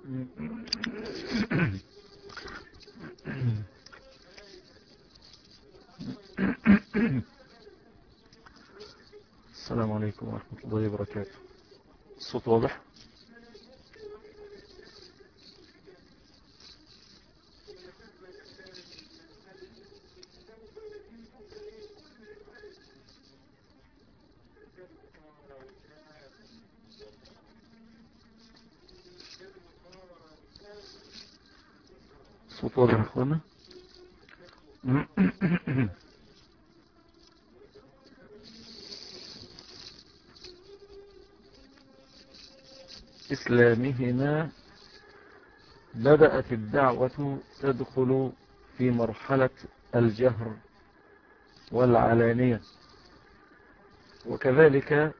السلام عليكم ورحمة الله وبركاته. الصوت واضح؟ صوت واضح إخوانا. إسلامهما بدأت الدعوة تدخل في مرحلة الجهر والعلانية. وكذلك